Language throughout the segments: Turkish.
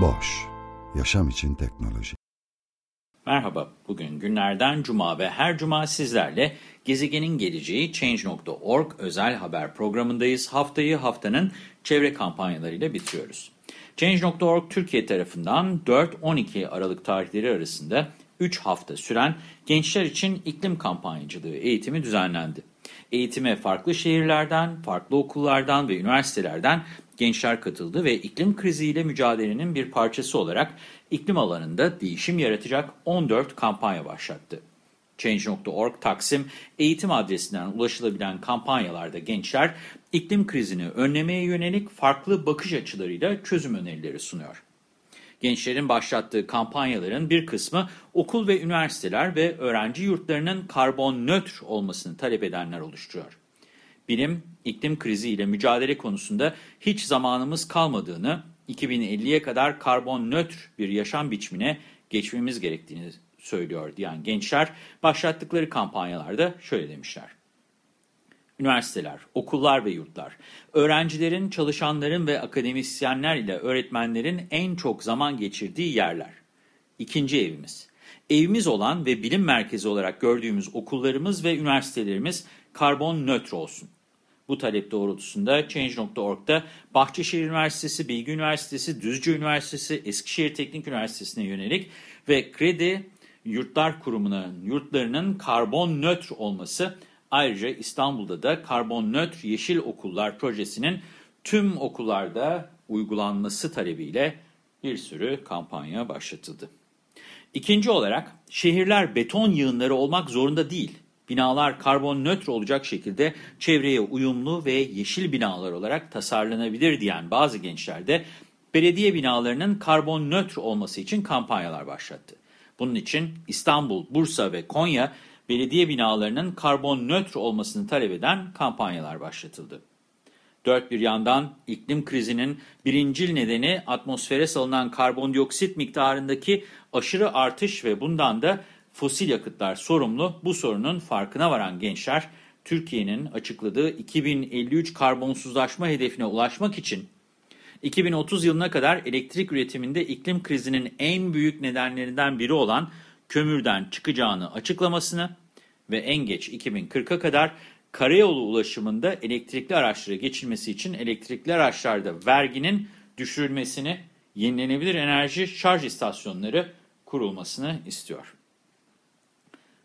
Boş, yaşam için teknoloji. Merhaba, bugün günlerden cuma ve her cuma sizlerle gezegenin geleceği Change.org özel haber programındayız. Haftayı haftanın çevre kampanyalarıyla bitiriyoruz. Change.org Türkiye tarafından 4-12 Aralık tarihleri arasında 3 hafta süren gençler için iklim kampanyacılığı eğitimi düzenlendi. Eğitime farklı şehirlerden, farklı okullardan ve üniversitelerden gençler katıldı ve iklim kriziyle mücadelenin bir parçası olarak iklim alanında değişim yaratacak 14 kampanya başlattı. Change.org Taksim eğitim adresinden ulaşılabilen kampanyalarda gençler iklim krizini önlemeye yönelik farklı bakış açılarıyla çözüm önerileri sunuyor. Gençlerin başlattığı kampanyaların bir kısmı okul ve üniversiteler ve öğrenci yurtlarının karbon nötr olmasını talep edenler oluşturuyor. Bilim, iklim kriziyle mücadele konusunda hiç zamanımız kalmadığını, 2050'ye kadar karbon nötr bir yaşam biçimine geçmemiz gerektiğini söylüyor diyen gençler başlattıkları kampanyalarda şöyle demişler. Üniversiteler, okullar ve yurtlar, öğrencilerin, çalışanların ve akademisyenler ile öğretmenlerin en çok zaman geçirdiği yerler. İkinci evimiz. Evimiz olan ve bilim merkezi olarak gördüğümüz okullarımız ve üniversitelerimiz karbon nötr olsun. Bu talep doğrultusunda Change.org'da Bahçeşehir Üniversitesi, Bilgi Üniversitesi, Düzce Üniversitesi, Eskişehir Teknik Üniversitesi'ne yönelik ve Kredi Yurtlar Kurumu'nun yurtlarının karbon nötr olması, ayrıca İstanbul'da da karbon nötr yeşil okullar projesinin tüm okullarda uygulanması talebiyle bir sürü kampanya başlatıldı. İkinci olarak şehirler beton yığınları olmak zorunda değil. Binalar karbon nötr olacak şekilde çevreye uyumlu ve yeşil binalar olarak tasarlanabilir diyen bazı gençler de belediye binalarının karbon nötr olması için kampanyalar başlattı. Bunun için İstanbul, Bursa ve Konya belediye binalarının karbon nötr olmasını talep eden kampanyalar başlatıldı. Dört bir yandan iklim krizinin birincil nedeni atmosfere salınan karbondioksit miktarındaki aşırı artış ve bundan da fosil yakıtlar sorumlu. Bu sorunun farkına varan gençler Türkiye'nin açıkladığı 2053 karbonsuzlaşma hedefine ulaşmak için 2030 yılına kadar elektrik üretiminde iklim krizinin en büyük nedenlerinden biri olan kömürden çıkacağını açıklamasını ve en geç 2040'a kadar karayolu ulaşımında elektrikli araçlara geçilmesi için elektrikli araçlarda verginin düşürülmesini, yenilenebilir enerji şarj istasyonları kurulmasını istiyor.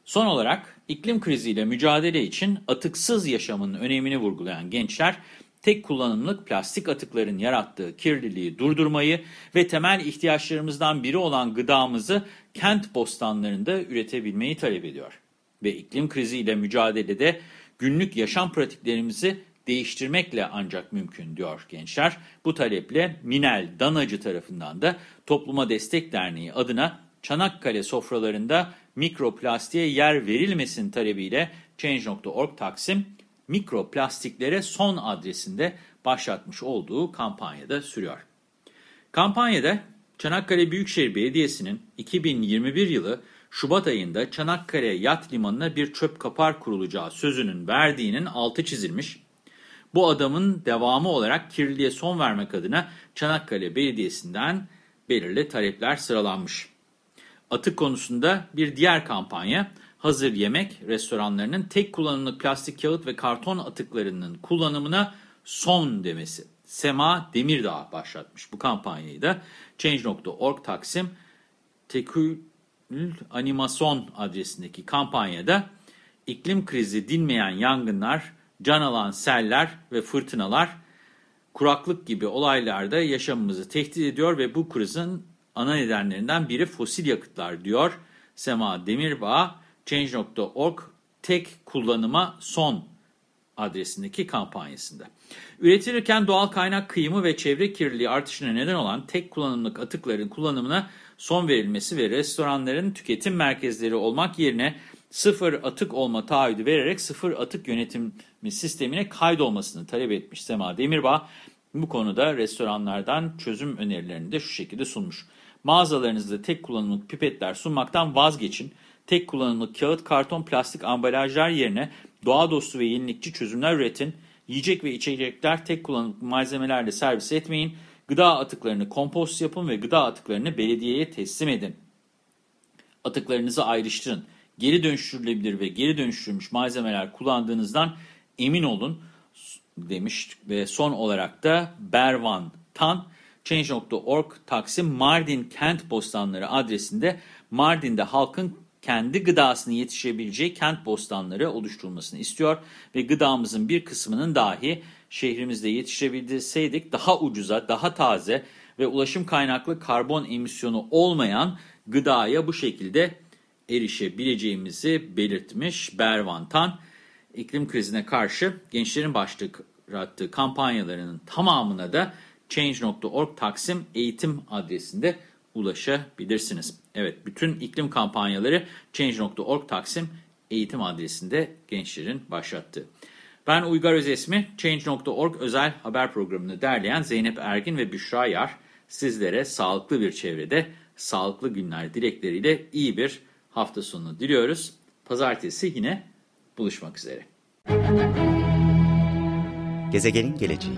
Son olarak iklim kriziyle mücadele için atıksız yaşamın önemini vurgulayan gençler, tek kullanımlık plastik atıkların yarattığı kirliliği durdurmayı ve temel ihtiyaçlarımızdan biri olan gıdamızı kent bostanlarında üretebilmeyi talep ediyor. Ve iklim kriziyle mücadelede günlük yaşam pratiklerimizi değiştirmekle ancak mümkün diyor gençler. Bu taleple Minel Danacı tarafından da Topluma Destek Derneği adına Çanakkale sofralarında mikroplastiğe yer verilmesin talebiyle Change.org Taksim mikroplastiklere son adresinde başlatmış olduğu kampanyada sürüyor. Kampanyada Çanakkale Büyükşehir Belediyesi'nin 2021 yılı Şubat ayında Çanakkale Yat Limanı'na bir çöp kapar kurulacağı sözünün verdiğinin altı çizilmiş. Bu adamın devamı olarak kirliliğe son vermek adına Çanakkale Belediyesi'nden belirli talepler sıralanmış. Atık konusunda bir diğer kampanya, hazır yemek restoranlarının tek kullanımlık plastik kağıt ve karton atıklarının kullanımına son demesi. Sema Demirdağ başlatmış bu kampanyayı da Change.org Taksim Tekül Animasyon adresindeki kampanyada iklim krizi dinmeyen yangınlar, can alan seller ve fırtınalar kuraklık gibi olaylarda yaşamımızı tehdit ediyor ve bu krizin ana nedenlerinden biri fosil yakıtlar diyor Sema Demirbağ. Change.org tek kullanıma son adresindeki kampanyasında. Üretilirken doğal kaynak kıyımı ve çevre kirliliği artışına neden olan tek kullanımlık atıkların kullanımına son verilmesi ve restoranların tüketim merkezleri olmak yerine sıfır atık olma taahhüdü vererek sıfır atık yönetimi sistemine kaydolmasını talep etmiş Sema Demirbağ. Bu konuda restoranlardan çözüm önerilerini de şu şekilde sunmuş. Mağazalarınızda tek kullanımlık pipetler sunmaktan vazgeçin. Tek kullanımlık kağıt, karton, plastik ambalajlar yerine doğa dostu ve yenilikçi çözümler üretin. Yiyecek ve içecekler tek kullanımlık malzemelerle servis etmeyin. Gıda atıklarını kompost yapın ve gıda atıklarını belediyeye teslim edin. Atıklarınızı ayrıştırın. Geri dönüştürülebilir ve geri dönüştürülmüş malzemeler kullandığınızdan emin olun demiş ve son olarak da Bervan Tan Change.org Taksim Mardin Kent Bostanları adresinde Mardin'de halkın kendi gıdasını yetişebileceği kent bostanları oluşturulmasını istiyor ve gıdamızın bir kısmının dahi şehrimizde yetişebilseydik daha ucuza, daha taze ve ulaşım kaynaklı karbon emisyonu olmayan gıdaya bu şekilde erişebileceğimizi belirtmiş Bervantan. İklim krizine karşı gençlerin başlattığı kampanyalarının tamamına da Change.org Taksim Eğitim adresinde ulaşabilirsiniz. Evet, bütün iklim kampanyaları Change.org Taksim Eğitim adresinde gençlerin başlattığı. Ben Uygar Özesmi, Change.org özel haber programını derleyen Zeynep Ergin ve Büşra Yar sizlere sağlıklı bir çevrede, sağlıklı günler dilekleriyle iyi bir hafta sonu diliyoruz. Pazartesi yine buluşmak üzere. Gezegenin geleceği